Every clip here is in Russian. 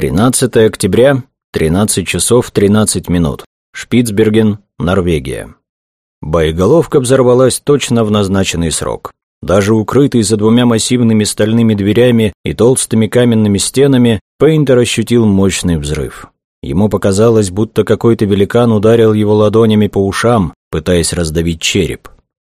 13 октября, 13 часов 13 минут. Шпицберген, Норвегия. Боеголовка взорвалась точно в назначенный срок. Даже укрытый за двумя массивными стальными дверями и толстыми каменными стенами, Пейнтер ощутил мощный взрыв. Ему показалось, будто какой-то великан ударил его ладонями по ушам, пытаясь раздавить череп.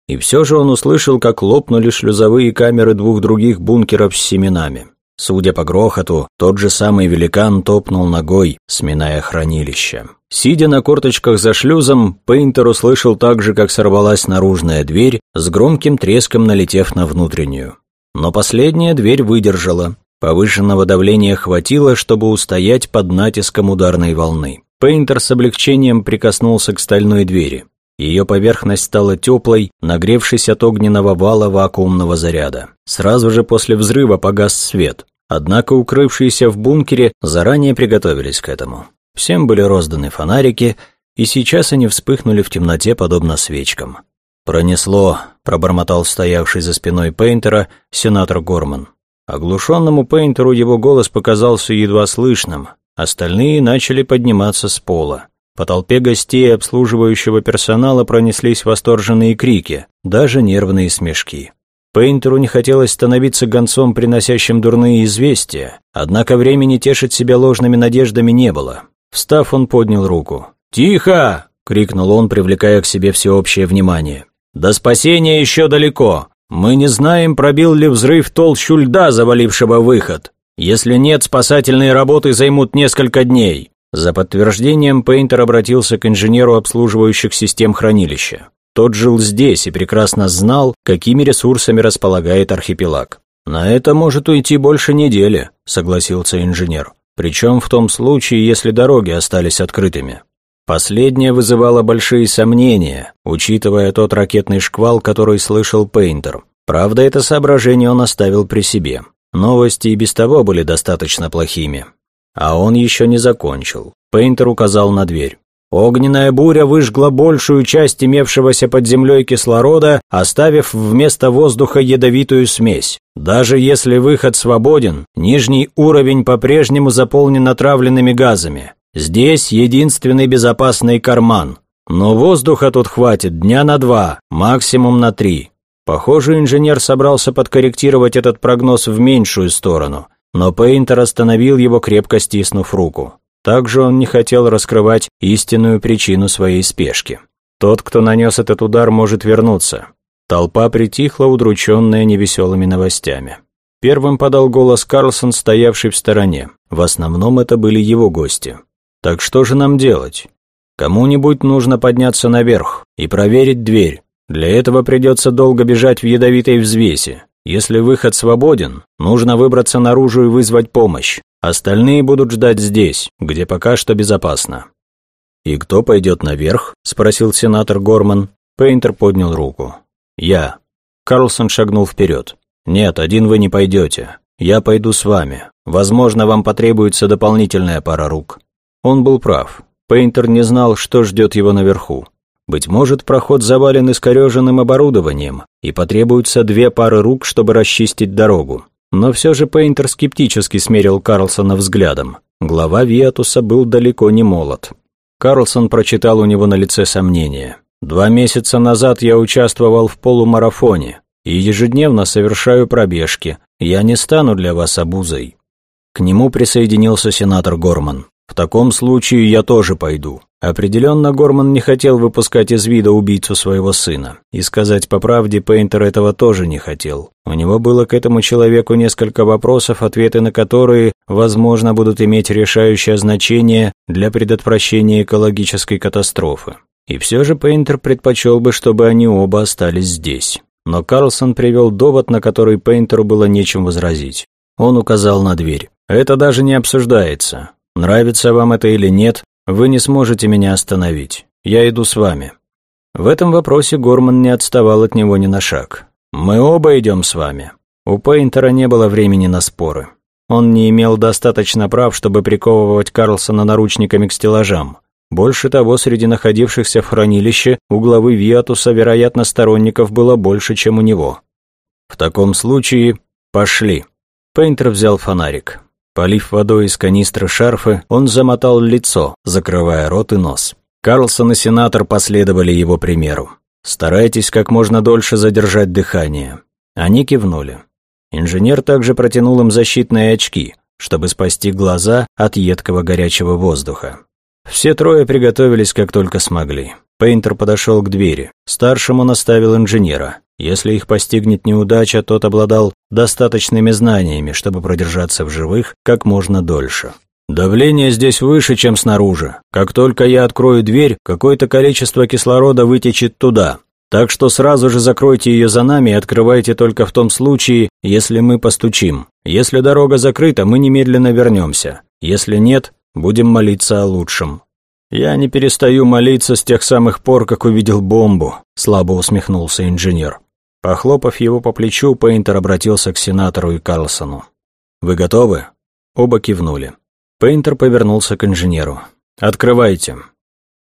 И все же он услышал, как лопнули шлюзовые камеры двух других бункеров с семенами. Судя по грохоту, тот же самый великан топнул ногой, сминая хранилище. Сидя на корточках за шлюзом, Пейнтер услышал так же, как сорвалась наружная дверь, с громким треском налетев на внутреннюю. Но последняя дверь выдержала. Повышенного давления хватило, чтобы устоять под натиском ударной волны. Пейнтер с облегчением прикоснулся к стальной двери. Ее поверхность стала теплой, нагревшись от огненного вала вакуумного заряда. Сразу же после взрыва погас свет. Однако укрывшиеся в бункере заранее приготовились к этому. Всем были розданы фонарики, и сейчас они вспыхнули в темноте, подобно свечкам. «Пронесло», — пробормотал стоявший за спиной Пейнтера сенатор Горман. Оглушенному Пейнтеру его голос показался едва слышным, остальные начали подниматься с пола. По толпе гостей обслуживающего персонала пронеслись восторженные крики, даже нервные смешки. Пейнтеру не хотелось становиться гонцом, приносящим дурные известия, однако времени тешить себя ложными надеждами не было. Встав, он поднял руку. «Тихо!» — крикнул он, привлекая к себе всеобщее внимание. «До спасения еще далеко. Мы не знаем, пробил ли взрыв толщу льда, завалившего выход. Если нет, спасательные работы займут несколько дней. За подтверждением Пейнтер обратился к инженеру обслуживающих систем хранилища. Тот жил здесь и прекрасно знал, какими ресурсами располагает архипелаг. «На это может уйти больше недели», — согласился инженер. «Причем в том случае, если дороги остались открытыми». Последнее вызывало большие сомнения, учитывая тот ракетный шквал, который слышал Пейнтер. Правда, это соображение он оставил при себе. Новости и без того были достаточно плохими. А он еще не закончил. Пейнтер указал на дверь. Огненная буря выжгла большую часть имевшегося под землей кислорода, оставив вместо воздуха ядовитую смесь. Даже если выход свободен, нижний уровень по-прежнему заполнен отравленными газами. Здесь единственный безопасный карман. Но воздуха тут хватит дня на два, максимум на три. Похоже, инженер собрался подкорректировать этот прогноз в меньшую сторону но Пейнтер остановил его, крепко стиснув руку. Также он не хотел раскрывать истинную причину своей спешки. Тот, кто нанес этот удар, может вернуться. Толпа притихла, удрученная невеселыми новостями. Первым подал голос Карлсон, стоявший в стороне. В основном это были его гости. «Так что же нам делать? Кому-нибудь нужно подняться наверх и проверить дверь. Для этого придется долго бежать в ядовитой взвеси. Если выход свободен, нужно выбраться наружу и вызвать помощь. Остальные будут ждать здесь, где пока что безопасно». «И кто пойдет наверх?» – спросил сенатор Горман. Пейнтер поднял руку. «Я». Карлсон шагнул вперед. «Нет, один вы не пойдете. Я пойду с вами. Возможно, вам потребуется дополнительная пара рук». Он был прав. Пейнтер не знал, что ждет его наверху. Быть может, проход завален искореженным оборудованием, и потребуются две пары рук, чтобы расчистить дорогу. Но все же Пейнтер скептически смерил Карлсона взглядом. Глава Виатуса был далеко не молод. Карлсон прочитал у него на лице сомнение. «Два месяца назад я участвовал в полумарафоне и ежедневно совершаю пробежки. Я не стану для вас обузой». К нему присоединился сенатор Горман. «В таком случае я тоже пойду. Определенно Горман не хотел выпускать из вида убийцу своего сына. И сказать по правде, Пейнтер этого тоже не хотел. У него было к этому человеку несколько вопросов, ответы на которые, возможно, будут иметь решающее значение для предотвращения экологической катастрофы. И все же Пейнтер предпочел бы, чтобы они оба остались здесь. Но Карлсон привел довод, на который Пейнтеру было нечем возразить. Он указал на дверь. «Это даже не обсуждается. Нравится вам это или нет, вы не сможете меня остановить. Я иду с вами». В этом вопросе Горман не отставал от него ни на шаг. «Мы оба идем с вами». У Пейнтера не было времени на споры. Он не имел достаточно прав, чтобы приковывать Карлсона наручниками к стеллажам. Больше того, среди находившихся в хранилище у главы Виатуса, вероятно, сторонников было больше, чем у него. «В таком случае, пошли». Пейнтер взял фонарик. Полив водой из канистры шарфы, он замотал лицо, закрывая рот и нос. Карлсон и сенатор последовали его примеру. «Старайтесь как можно дольше задержать дыхание». Они кивнули. Инженер также протянул им защитные очки, чтобы спасти глаза от едкого горячего воздуха. Все трое приготовились как только смогли. Пейнтер подошел к двери. Старшему наставил инженера. Если их постигнет неудача, тот обладал достаточными знаниями, чтобы продержаться в живых как можно дольше. «Давление здесь выше, чем снаружи. Как только я открою дверь, какое-то количество кислорода вытечет туда. Так что сразу же закройте ее за нами и открывайте только в том случае, если мы постучим. Если дорога закрыта, мы немедленно вернемся. Если нет, будем молиться о лучшем». «Я не перестаю молиться с тех самых пор, как увидел бомбу», — слабо усмехнулся инженер. Похлопав его по плечу, Пейнтер обратился к сенатору и Карлсону. «Вы готовы?» Оба кивнули. Пейнтер повернулся к инженеру. «Открывайте».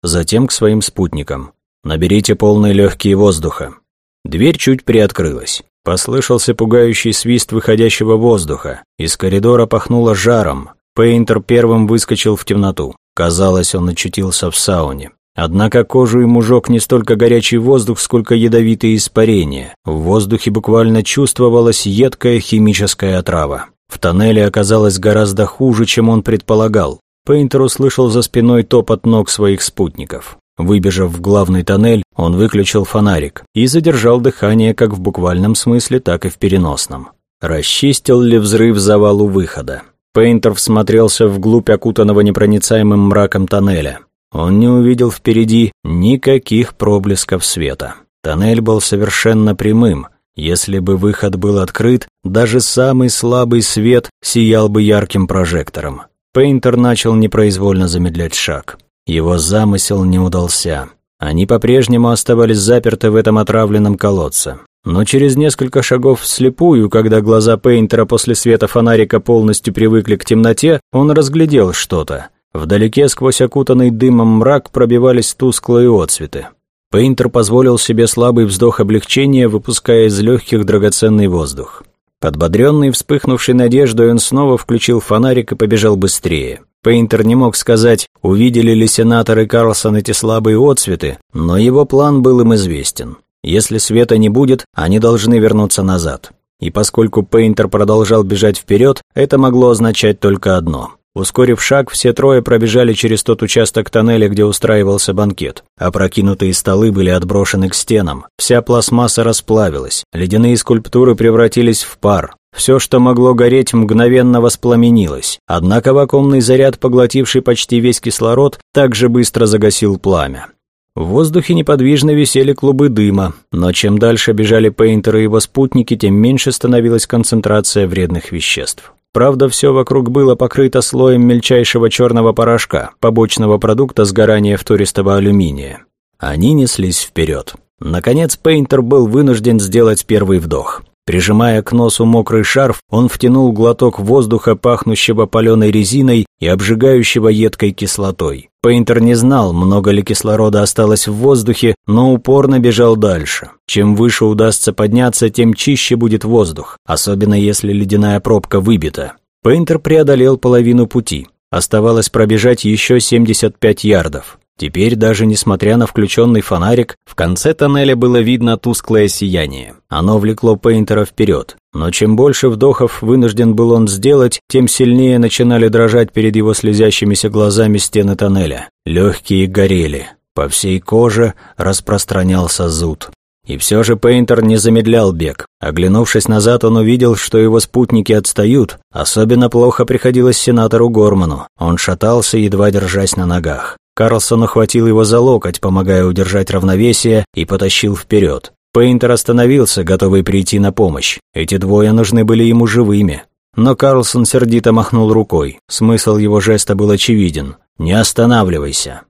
Затем к своим спутникам. «Наберите полные легкие воздуха». Дверь чуть приоткрылась. Послышался пугающий свист выходящего воздуха. Из коридора пахнуло жаром. Пейнтер первым выскочил в темноту. Казалось, он очутился в сауне. Однако кожу ему жег не столько горячий воздух, сколько ядовитые испарения. В воздухе буквально чувствовалась едкая химическая отрава. В тоннеле оказалось гораздо хуже, чем он предполагал. Пейнтер услышал за спиной топот ног своих спутников. Выбежав в главный тоннель, он выключил фонарик и задержал дыхание как в буквальном смысле, так и в переносном. Расчистил ли взрыв завалу выхода? Пейнтер всмотрелся вглубь окутанного непроницаемым мраком тоннеля. Он не увидел впереди никаких проблесков света. Тоннель был совершенно прямым. Если бы выход был открыт, даже самый слабый свет сиял бы ярким прожектором. Пейнтер начал непроизвольно замедлять шаг. Его замысел не удался. Они по-прежнему оставались заперты в этом отравленном колодце. Но через несколько шагов вслепую, когда глаза Пейнтера после света фонарика полностью привыкли к темноте, он разглядел что-то. Вдалеке сквозь окутанный дымом мрак пробивались тусклые отцветы. Пейнтер позволил себе слабый вздох облегчения, выпуская из легких драгоценный воздух. Подбодренный вспыхнувшей надеждой, он снова включил фонарик и побежал быстрее. Пейнтер не мог сказать, увидели ли сенатор и Карлсон эти слабые отцветы, но его план был им известен. Если света не будет, они должны вернуться назад. И поскольку Пейнтер продолжал бежать вперед, это могло означать только одно. Ускорив шаг, все трое пробежали через тот участок тоннеля, где устраивался банкет. Опрокинутые столы были отброшены к стенам. Вся пластмасса расплавилась. Ледяные скульптуры превратились в пар. Все, что могло гореть, мгновенно воспламенилось. Однако вакуумный заряд, поглотивший почти весь кислород, также быстро загасил пламя. В воздухе неподвижно висели клубы дыма, но чем дальше бежали Пейнтер и его спутники, тем меньше становилась концентрация вредных веществ. Правда, все вокруг было покрыто слоем мельчайшего черного порошка, побочного продукта сгорания втористого алюминия. Они неслись вперед. Наконец Пейнтер был вынужден сделать первый вдох. Прижимая к носу мокрый шарф, он втянул глоток воздуха, пахнущего паленой резиной и обжигающего едкой кислотой. Пейнтер не знал, много ли кислорода осталось в воздухе, но упорно бежал дальше. Чем выше удастся подняться, тем чище будет воздух, особенно если ледяная пробка выбита. Пейнтер преодолел половину пути. Оставалось пробежать еще 75 ярдов. Теперь, даже несмотря на включенный фонарик, в конце тоннеля было видно тусклое сияние. Оно влекло Пейнтера вперед. Но чем больше вдохов вынужден был он сделать, тем сильнее начинали дрожать перед его слезящимися глазами стены тоннеля. Легкие горели. По всей коже распространялся зуд. И все же Пейнтер не замедлял бег. Оглянувшись назад, он увидел, что его спутники отстают. Особенно плохо приходилось сенатору Горману. Он шатался, едва держась на ногах. Карлсон ухватил его за локоть, помогая удержать равновесие, и потащил вперед. Пейнтер остановился, готовый прийти на помощь. Эти двое нужны были ему живыми. Но Карлсон сердито махнул рукой. Смысл его жеста был очевиден. «Не останавливайся».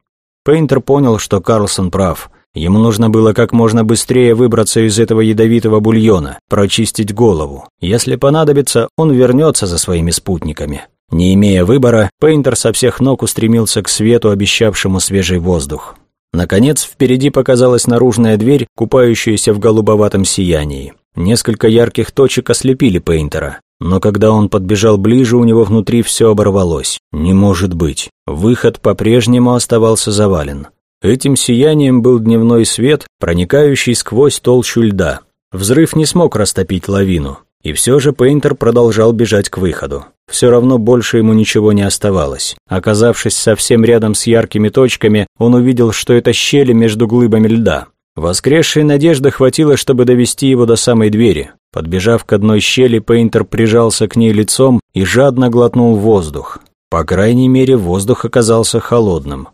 Пейнтер понял, что Карлсон прав. Ему нужно было как можно быстрее выбраться из этого ядовитого бульона, прочистить голову. Если понадобится, он вернется за своими спутниками. Не имея выбора, Пейнтер со всех ног устремился к свету, обещавшему свежий воздух. Наконец, впереди показалась наружная дверь, купающаяся в голубоватом сиянии. Несколько ярких точек ослепили Пейнтера. Но когда он подбежал ближе, у него внутри все оборвалось. Не может быть. Выход по-прежнему оставался завален. Этим сиянием был дневной свет, проникающий сквозь толщу льда. Взрыв не смог растопить лавину. И все же Пейнтер продолжал бежать к выходу. Все равно больше ему ничего не оставалось. Оказавшись совсем рядом с яркими точками, он увидел, что это щели между глыбами льда. Воскресшей надежды хватило, чтобы довести его до самой двери. Подбежав к одной щели, Пейнтер прижался к ней лицом и жадно глотнул воздух. По крайней мере, воздух оказался холодным.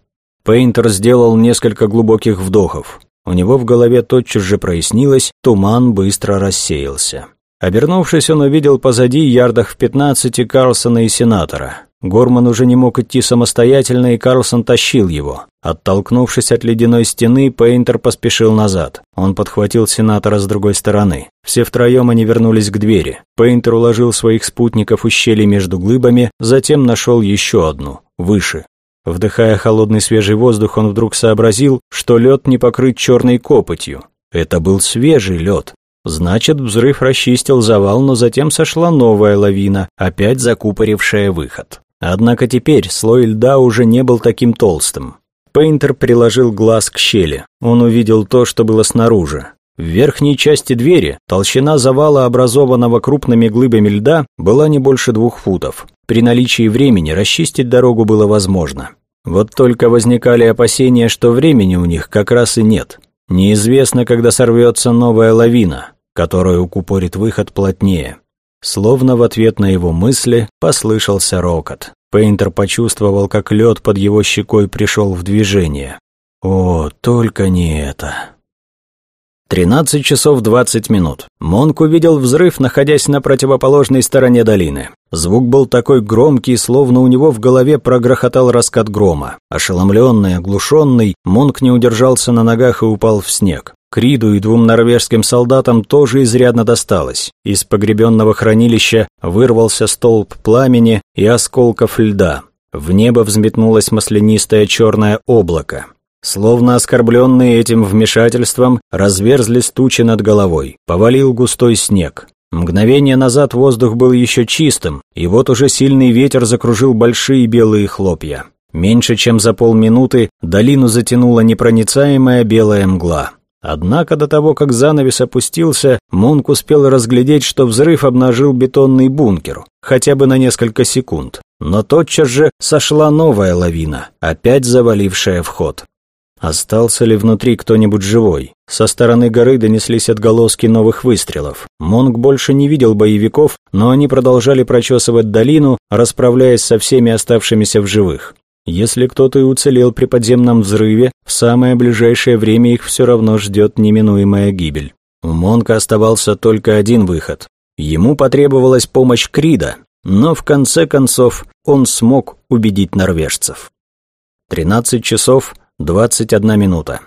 Пейнтер сделал несколько глубоких вдохов. У него в голове тотчас же прояснилось, туман быстро рассеялся. Обернувшись, он увидел позади ярдах в пятнадцати Карлсона и сенатора. Горман уже не мог идти самостоятельно, и Карлсон тащил его. Оттолкнувшись от ледяной стены, Пейнтер поспешил назад. Он подхватил сенатора с другой стороны. Все втроем они вернулись к двери. Пейнтер уложил своих спутников у щели между глыбами, затем нашел еще одну, выше. Вдыхая холодный свежий воздух, он вдруг сообразил, что лед не покрыт черной копотью. Это был свежий лед. Значит, взрыв расчистил завал, но затем сошла новая лавина, опять закупорившая выход. Однако теперь слой льда уже не был таким толстым. Пейнтер приложил глаз к щели. Он увидел то, что было снаружи. В верхней части двери толщина завала, образованного крупными глыбами льда, была не больше двух футов. При наличии времени расчистить дорогу было возможно. Вот только возникали опасения, что времени у них как раз и нет. Неизвестно, когда сорвется новая лавина, которая укупорит выход плотнее. Словно в ответ на его мысли послышался рокот. Пейнтер почувствовал, как лед под его щекой пришел в движение. О, только не это. 13 часов 20 минут. Монк увидел взрыв, находясь на противоположной стороне долины. Звук был такой громкий, словно у него в голове прогрохотал раскат грома. Ошеломленный, оглушенный, Монк не удержался на ногах и упал в снег. Криду и двум норвежским солдатам тоже изрядно досталось. Из погребенного хранилища вырвался столб пламени и осколков льда. В небо взметнулось маслянистое черное облако. Словно оскорбленные этим вмешательством, разверзлись тучи над головой. Повалил густой снег. Мгновение назад воздух был еще чистым, и вот уже сильный ветер закружил большие белые хлопья. Меньше чем за полминуты долину затянула непроницаемая белая мгла. Однако до того, как занавес опустился, Мунк успел разглядеть, что взрыв обнажил бетонный бункер, хотя бы на несколько секунд. Но тотчас же сошла новая лавина, опять завалившая вход. Остался ли внутри кто-нибудь живой? Со стороны горы донеслись отголоски новых выстрелов. Монг больше не видел боевиков, но они продолжали прочесывать долину, расправляясь со всеми оставшимися в живых. Если кто-то и уцелел при подземном взрыве, в самое ближайшее время их все равно ждет неминуемая гибель. У Монка оставался только один выход. Ему потребовалась помощь Крида, но в конце концов он смог убедить норвежцев. 13 часов 21 минута.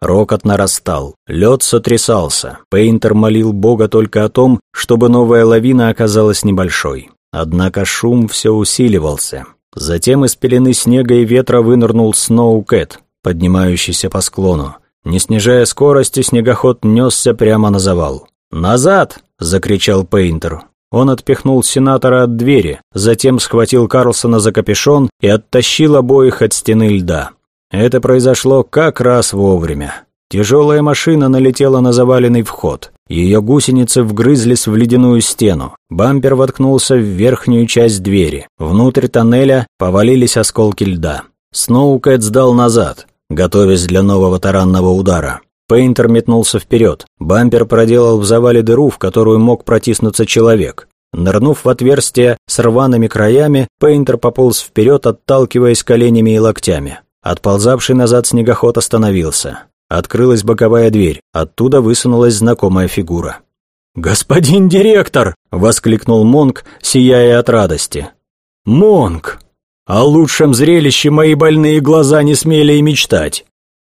Рокот нарастал, лед сотрясался. Пейнтер молил Бога только о том, чтобы новая лавина оказалась небольшой. Однако шум все усиливался. Затем из пелены снега и ветра вынырнул Сноу Кэт, поднимающийся по склону. Не снижая скорости, снегоход несся прямо на завал. «Назад!» — закричал Пейнтер. Он отпихнул сенатора от двери, затем схватил Карлсона за капюшон и оттащил обоих от стены льда. Это произошло как раз вовремя. Тяжелая машина налетела на заваленный вход. Ее гусеницы вгрызлись в ледяную стену. Бампер воткнулся в верхнюю часть двери. Внутрь тоннеля повалились осколки льда. Сноукэт сдал назад, готовясь для нового таранного удара. Пейнтер метнулся вперед. Бампер проделал в завале дыру, в которую мог протиснуться человек. Нырнув в отверстие с рваными краями, Пейнтер пополз вперед, отталкиваясь коленями и локтями. Отползавший назад снегоход остановился. Открылась боковая дверь, оттуда высунулась знакомая фигура. «Господин директор!» — воскликнул Монк, сияя от радости. «Монк! О лучшем зрелище мои больные глаза не смели и мечтать!»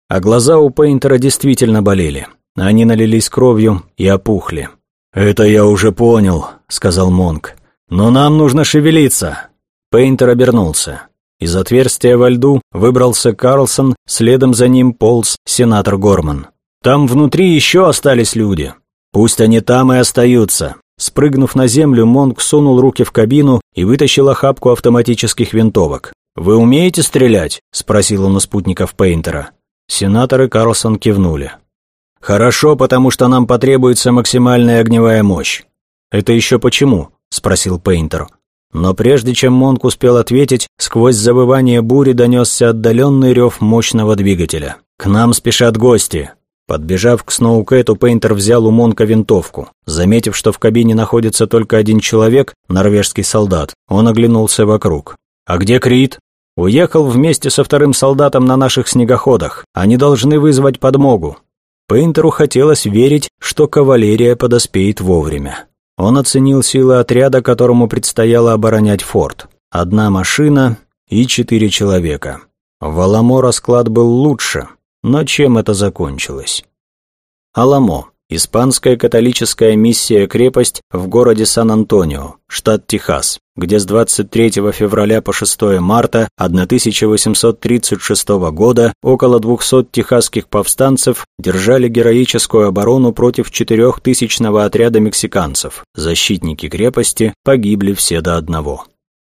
А глаза у Пейнтера действительно болели. Они налились кровью и опухли. «Это я уже понял», — сказал Монк. «Но нам нужно шевелиться». Пейнтер обернулся. Из отверстия во льду выбрался Карлсон, следом за ним полз сенатор Горман. «Там внутри еще остались люди. Пусть они там и остаются. Спрыгнув на землю, Монк сунул руки в кабину и вытащил охапку автоматических винтовок. «Вы умеете стрелять?» – спросил он у спутников Пейнтера. Сенатор и Карлсон кивнули. «Хорошо, потому что нам потребуется максимальная огневая мощь». «Это еще почему?» – спросил Пейнтер. Но прежде чем Монк успел ответить, сквозь забывание бури донесся отдаленный рев мощного двигателя. «К нам спешат гости!» Подбежав к Сноукэту, Пейнтер взял у Монка винтовку. Заметив, что в кабине находится только один человек, норвежский солдат, он оглянулся вокруг. «А где Крит?» «Уехал вместе со вторым солдатом на наших снегоходах. Они должны вызвать подмогу». Пейнтеру хотелось верить, что кавалерия подоспеет вовремя. Он оценил силы отряда, которому предстояло оборонять форт. Одна машина и четыре человека. В Аламо расклад был лучше, но чем это закончилось? Аламо. Испанская католическая миссия-крепость в городе Сан-Антонио, штат Техас, где с 23 февраля по 6 марта 1836 года около 200 техасских повстанцев держали героическую оборону против четырехтысячного отряда мексиканцев. Защитники крепости погибли все до одного.